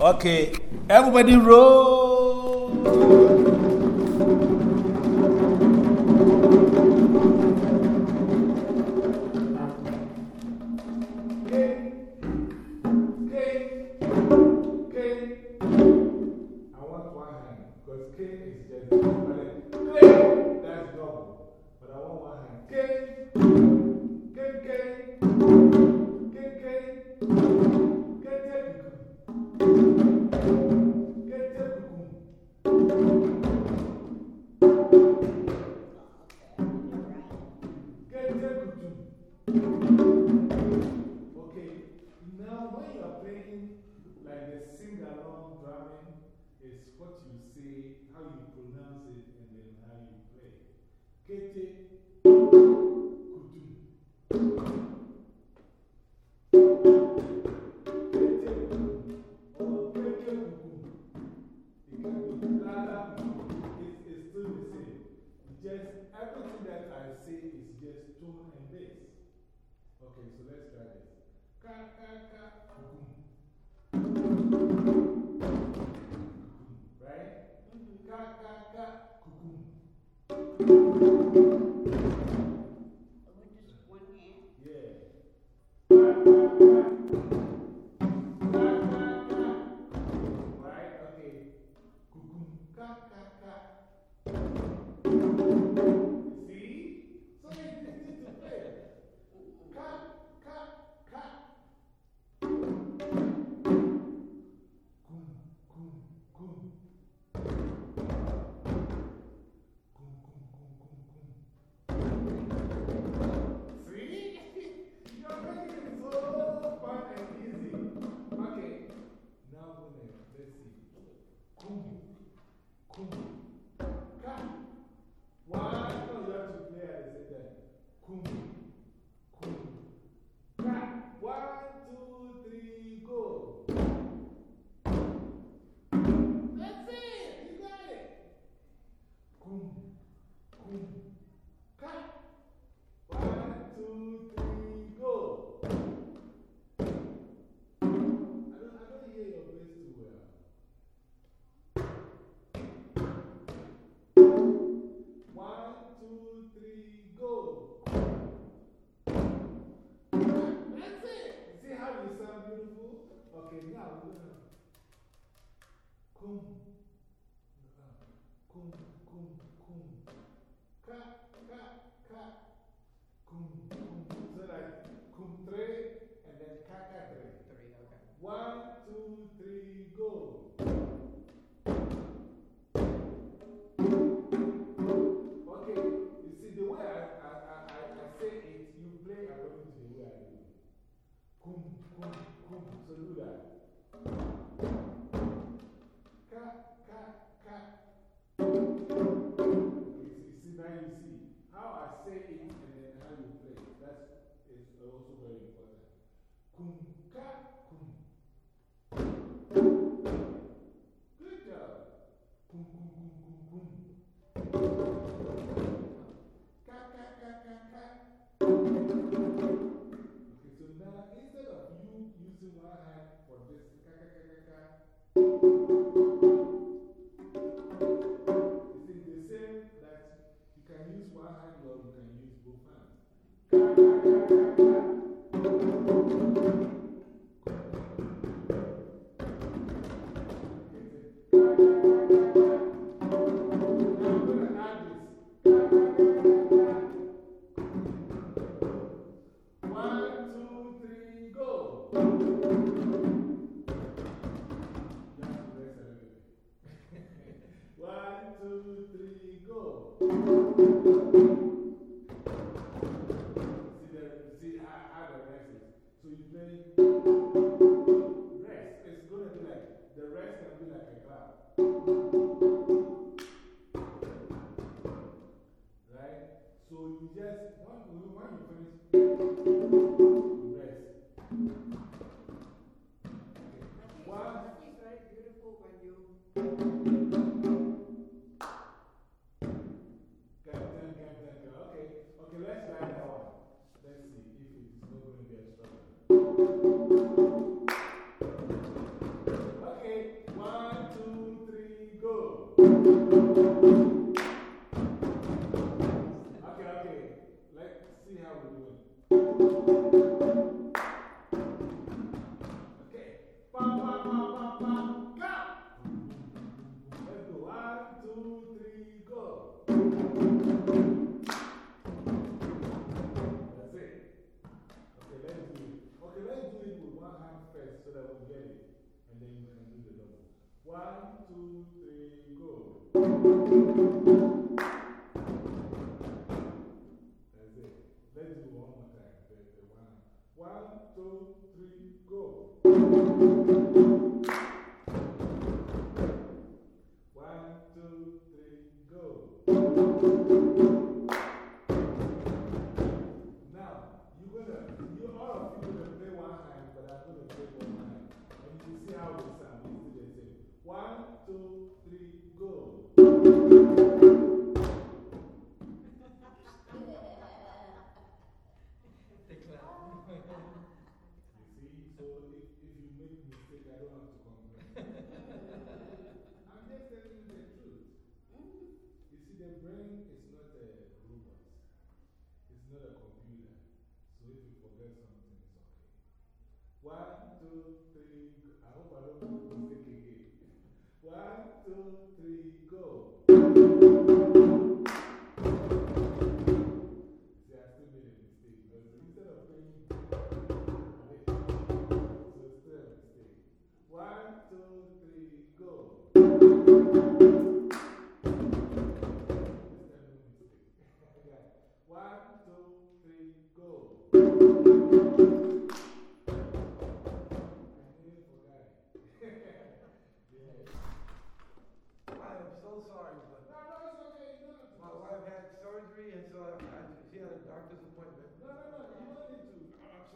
Okay, everybody roll. qualche lauda eh. con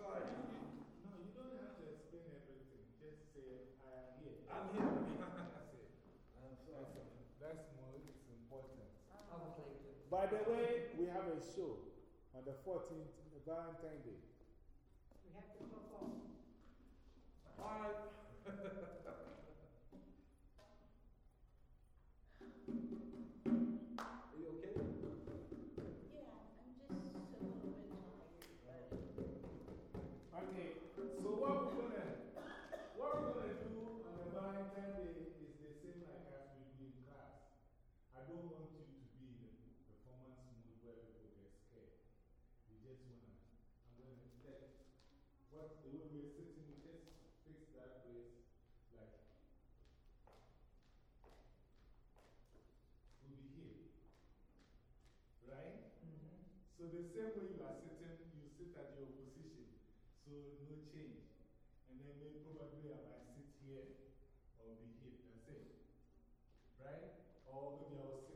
No, you don't have to explain everything. Just say, I am here. I'm here. That's it. I'm sorry. That's, more it's important. By the way, we have a show on the 14th, Valentine's Day. We have to perform. Bye. change. And then very probably I might sit here or be here. That's it. Right? Or maybe I will sit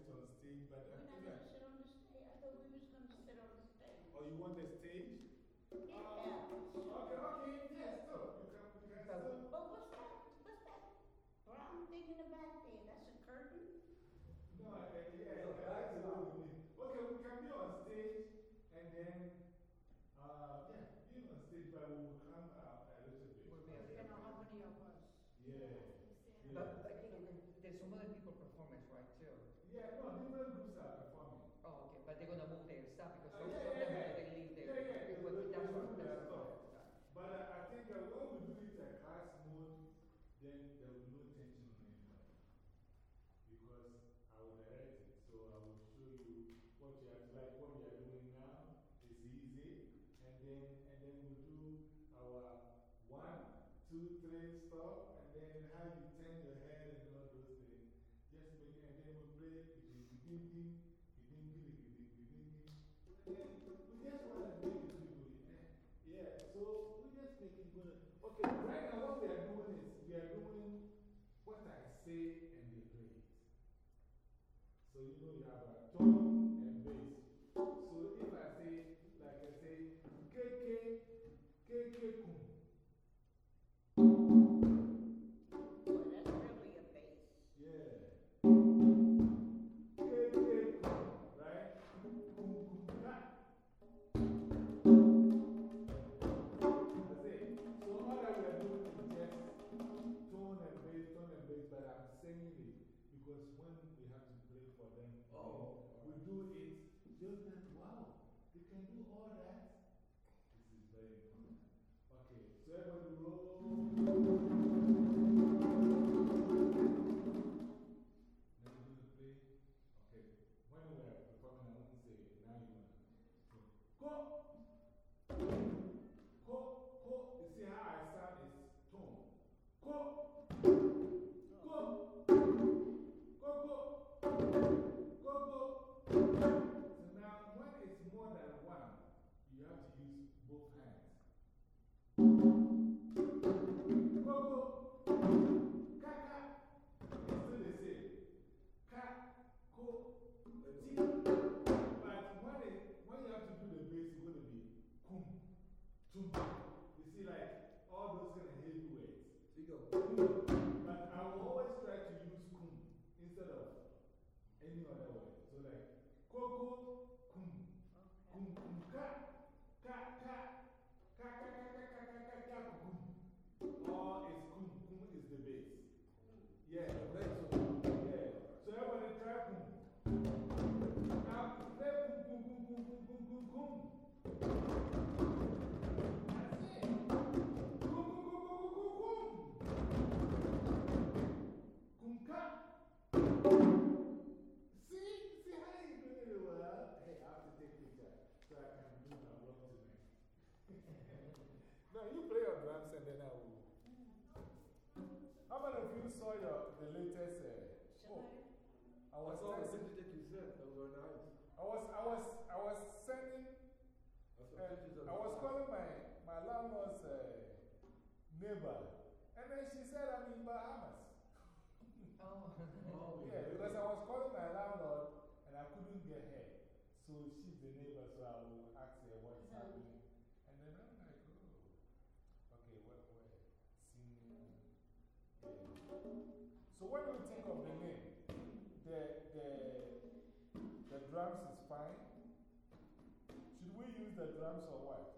terms of what?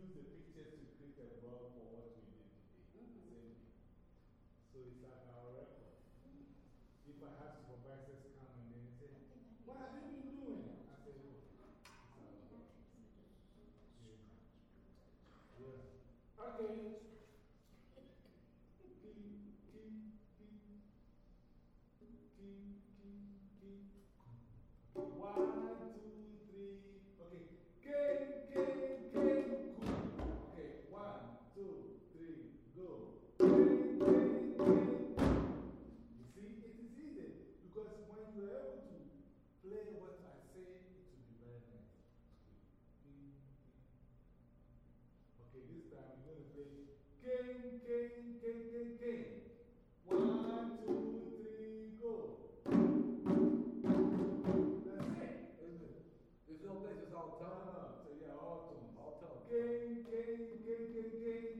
use the pictures to create a blog for what we did. Mm-hmm. So it's like our record. If I have supervisors come and then say, What have you been doing? I say, oh, Look, Yes. Okay. Ding, ding, ding. Ding, ding, ding. gain. One, two, three, go. That's it. Place, all so yeah,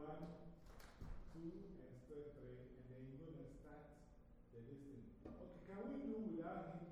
one, two, and step three, and then you're going to start the listening. Okay, can we do without him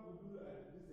God will do that. This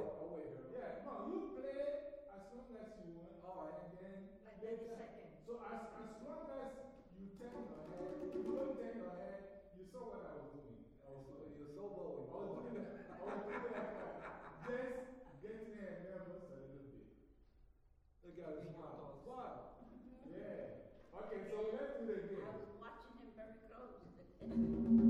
wait, I'll wait here. yeah, no, you play as long as you want. All right. And then, Like thirty later- seconds. So, as, as long as you turn your head, you don't turn your head, you saw what I was doing. I was doing You're so bold. I was doing that. I was doing that. Just getting her nervous a little bit. Look at her smile. Smile. Yeah. Okay, so let's do it I was watching him very close.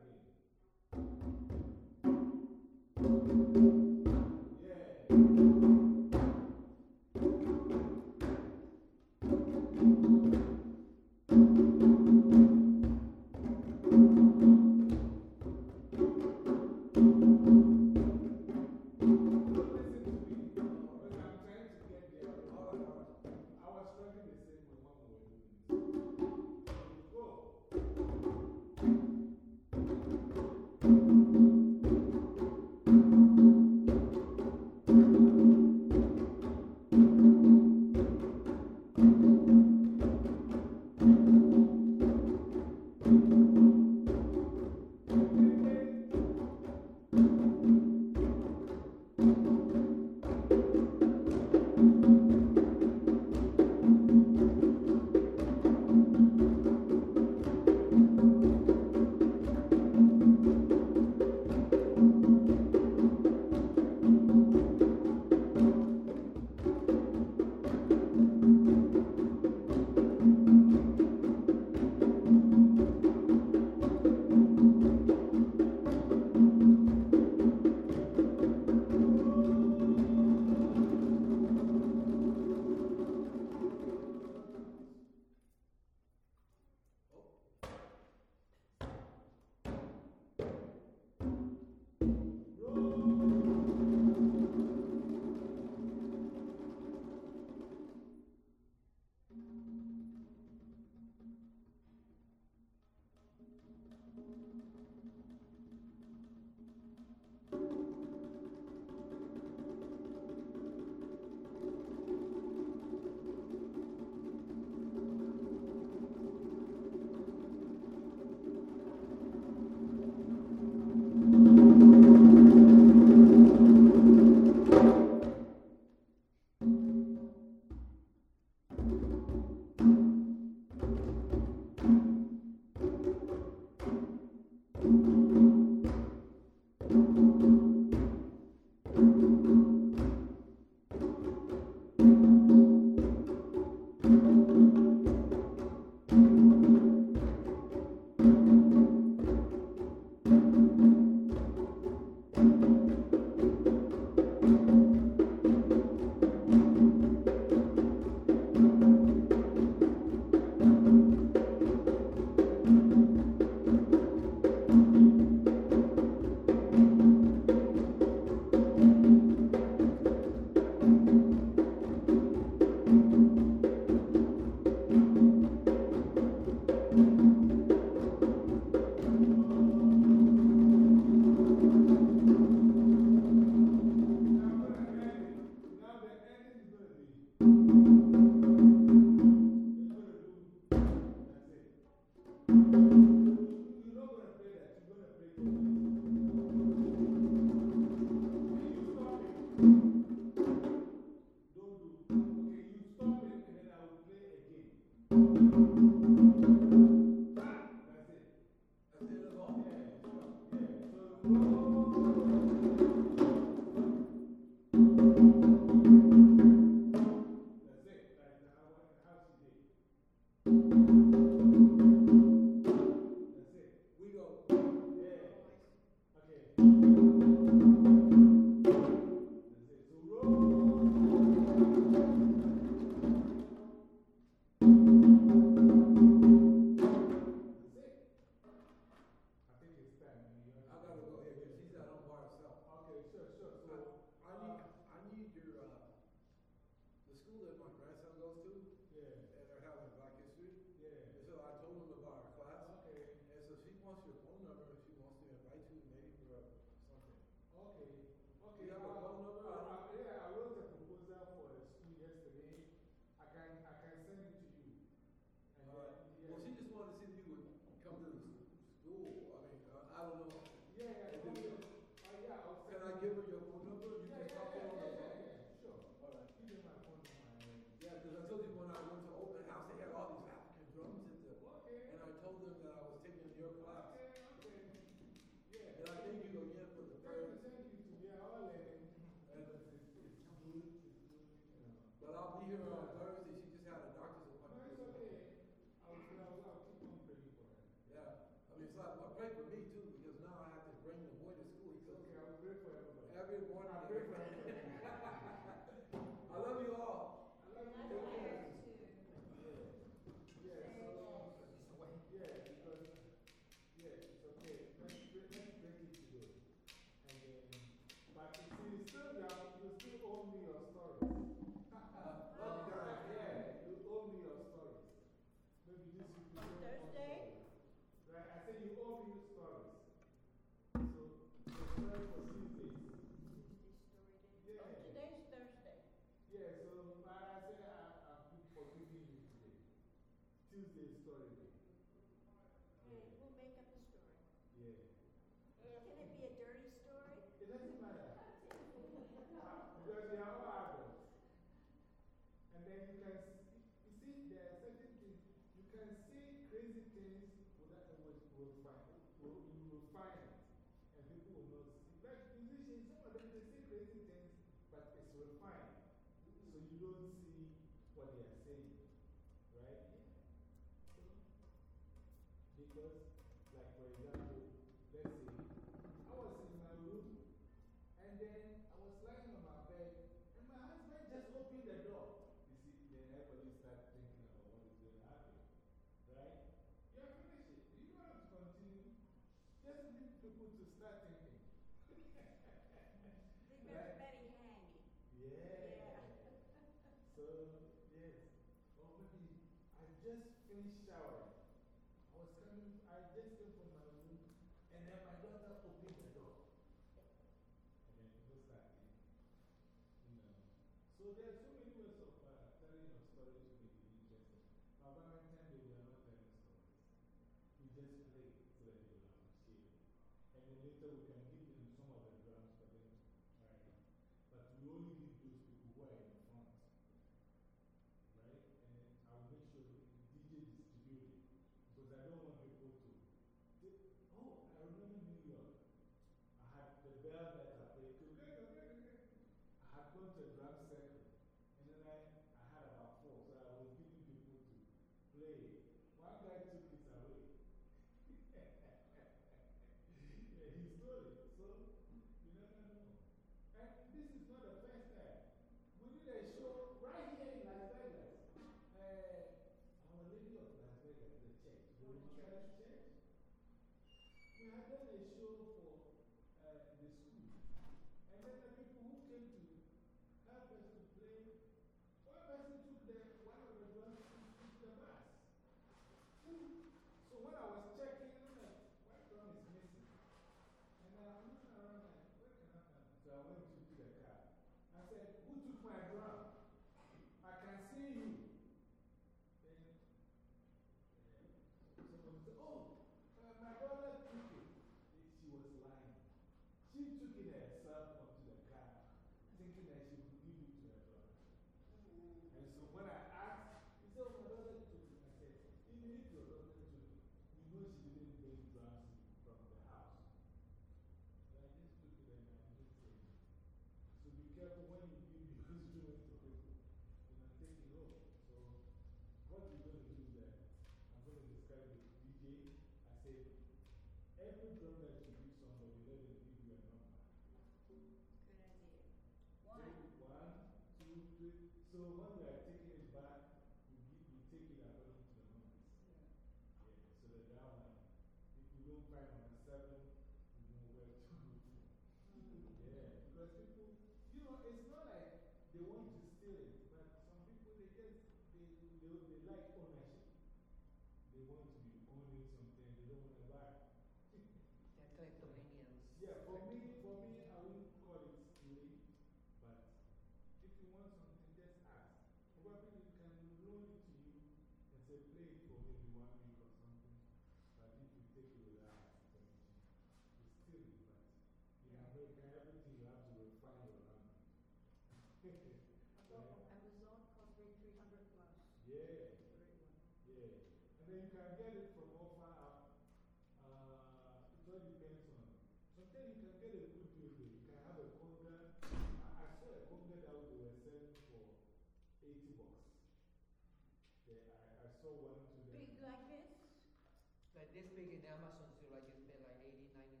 this big in Amazon, so like you spend like 80 $90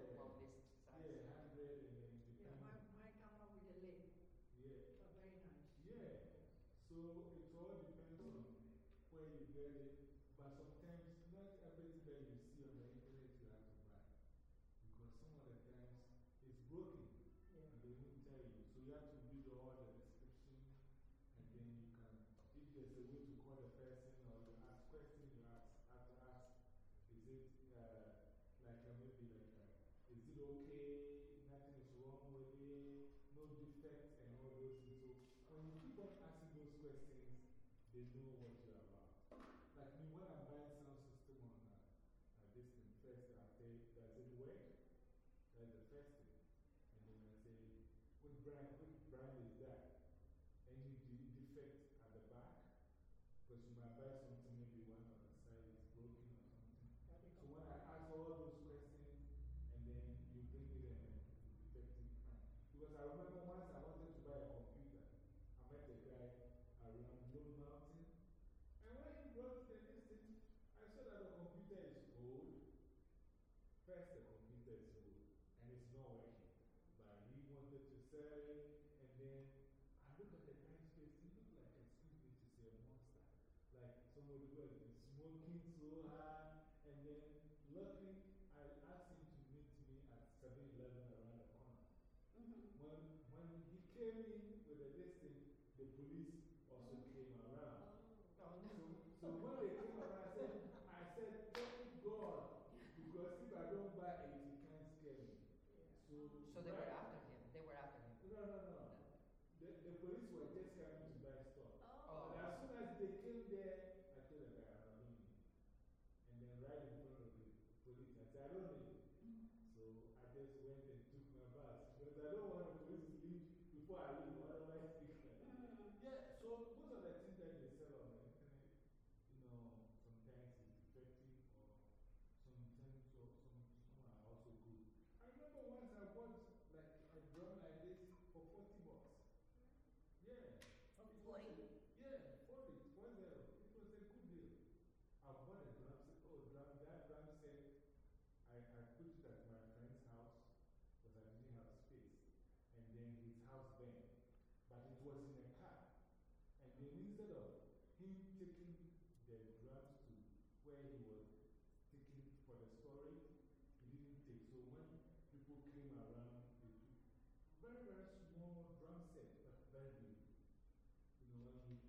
for one this size. Yeah, 100 Yeah, mine, mine come up with a lid, Yeah. But very nice. Yeah. So it all depends on where you get it they know what you're about. Like me, when I'm some system on uh, uh, this thing, first I say, does it work? That's the first thing. And then I say, with brand?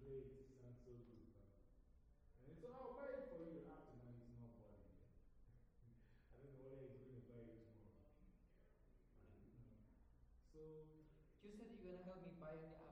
made so-and-so. And so I'll buy it for you after now not. I don't know whether he's going to buy it tomorrow. So. You said you're going to help me buy it.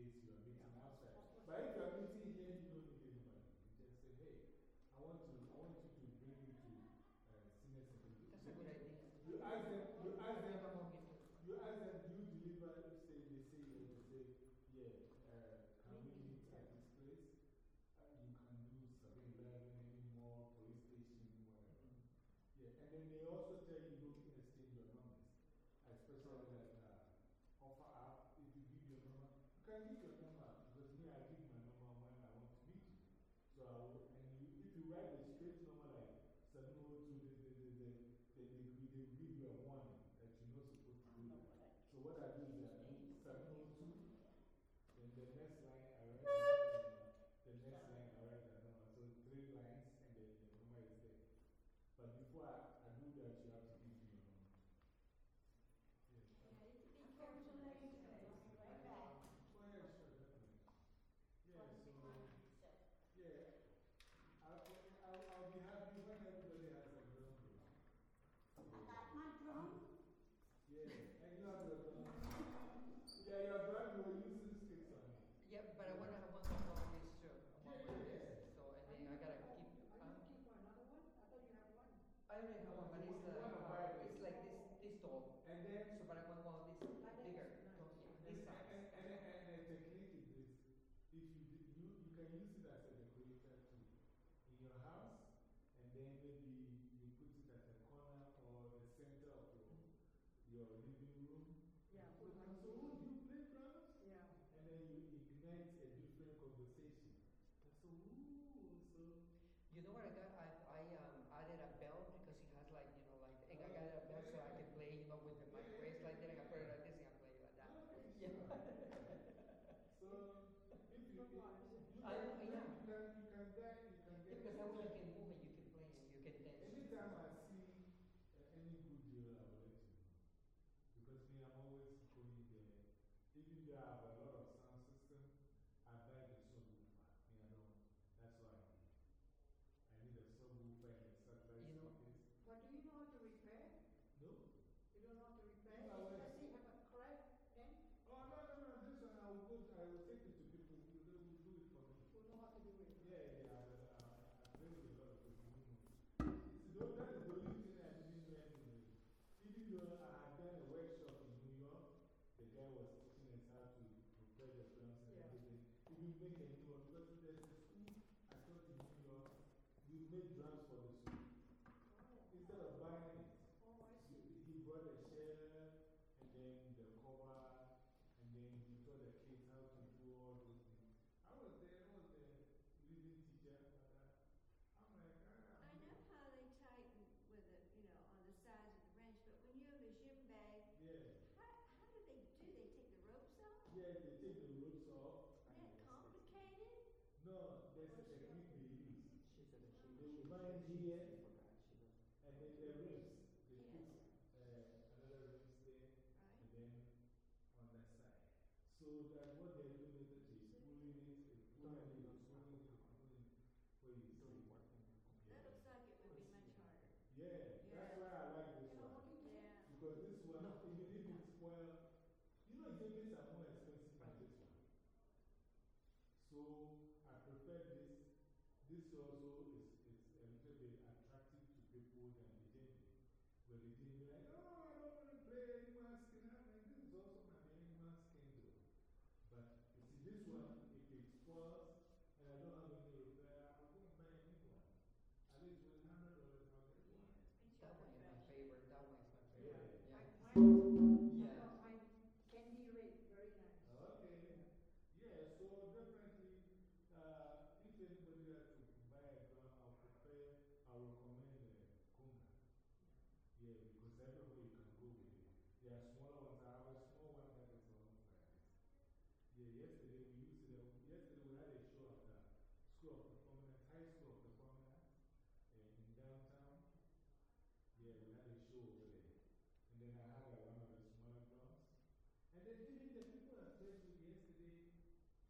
gives you and meeting yeah. outside. But if you're 你在外边干 look at what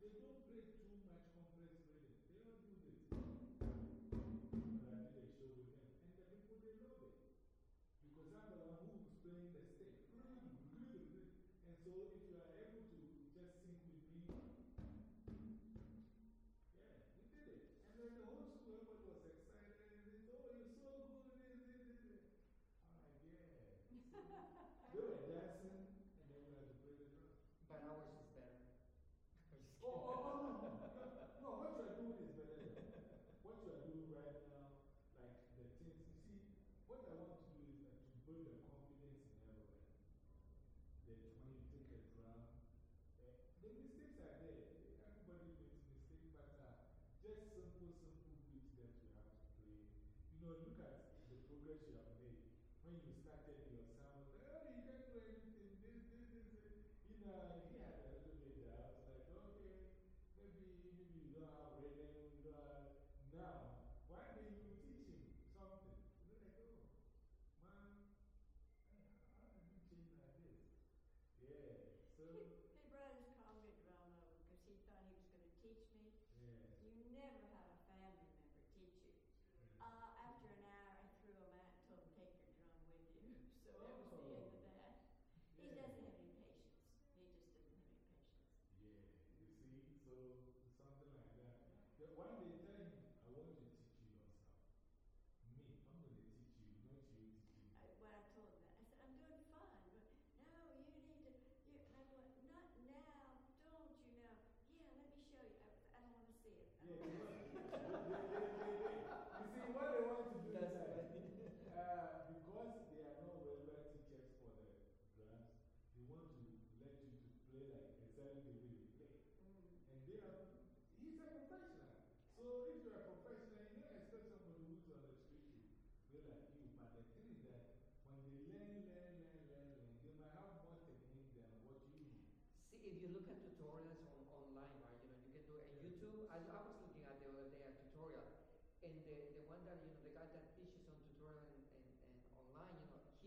They don't play too much complex rhythm. They don't do this. But I did a show with them. And the people, they love it. Because I'm the one who's playing the stick. Mm-hmm. And so clean, respected,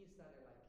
peace that I like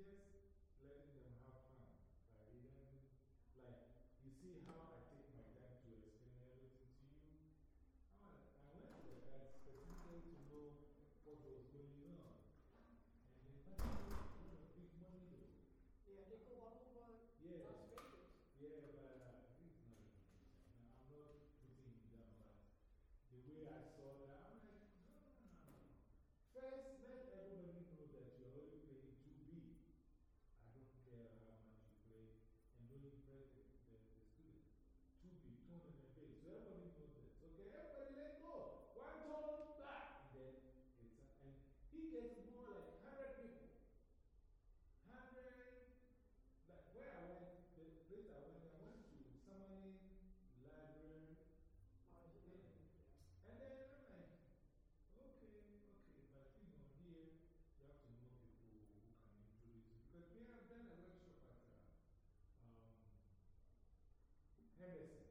gives mujeres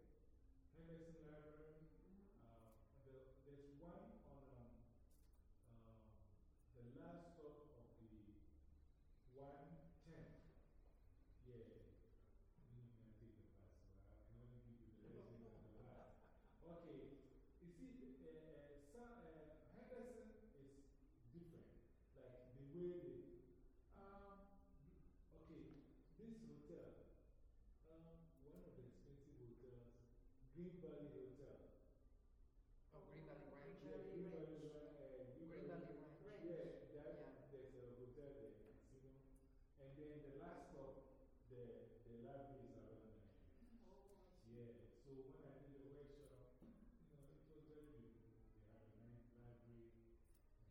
Green Valley Hotel. Oh, Green Valley Ranch. Yeah, Green Valley Ranch. Uh, Green Valley Ranch. Yeah, that, yeah. there's a hotel there, casino. And then the last stop, the, the library is around there. Yeah, so when I did the workshop, you know, it was very beautiful. They have a nice library.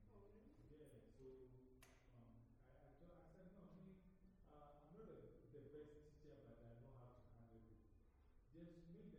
Oh, yeah, so um, I, I, thought, I said, no, I mean, uh, I'm not the, the best teacher, but I know how to handle it. Just make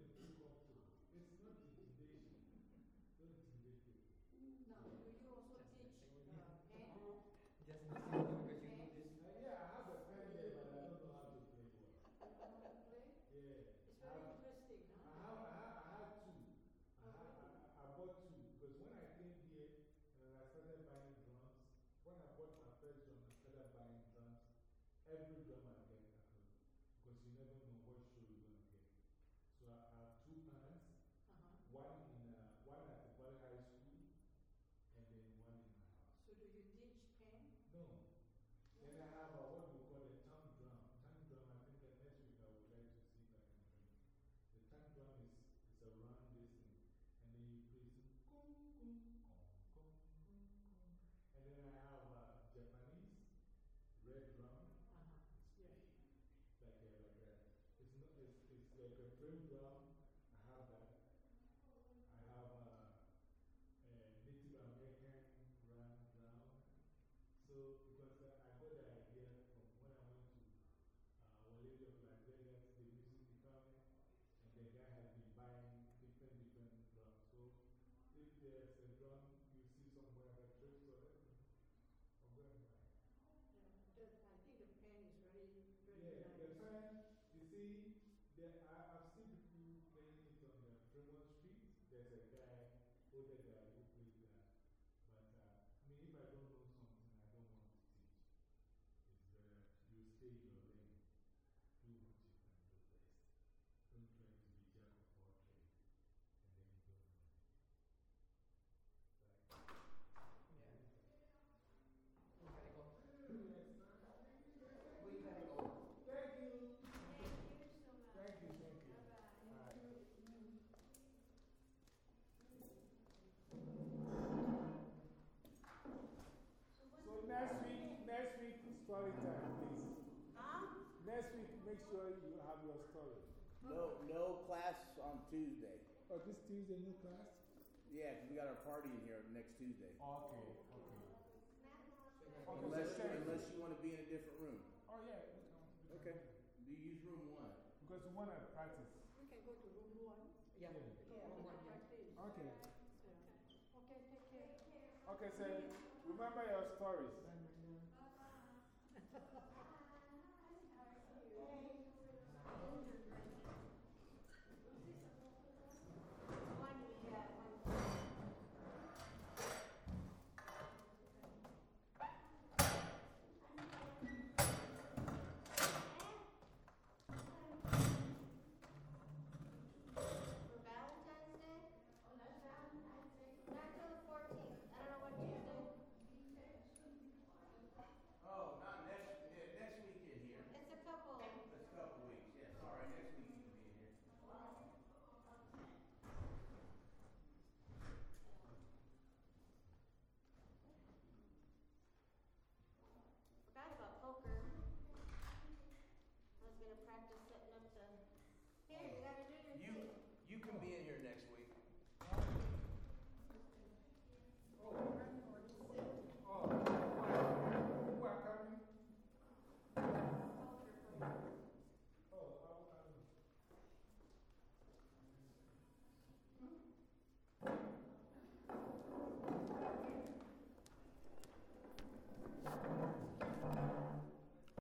Yeah, I, I Tuesday. Oh, this Tuesday, new class? Yeah, 'cause we got our party in here next Tuesday. Okay, okay. Okay, Unless, so unless you want to be in a different room. Oh, yeah. we can- we can Okay. do Do you use room one? Because we want to practice. We can go to room one. Yeah. Yeah. Yeah, Room we one, can yeah. practice. Okay. Yeah. Okay, take care. Okay, so remember your stories.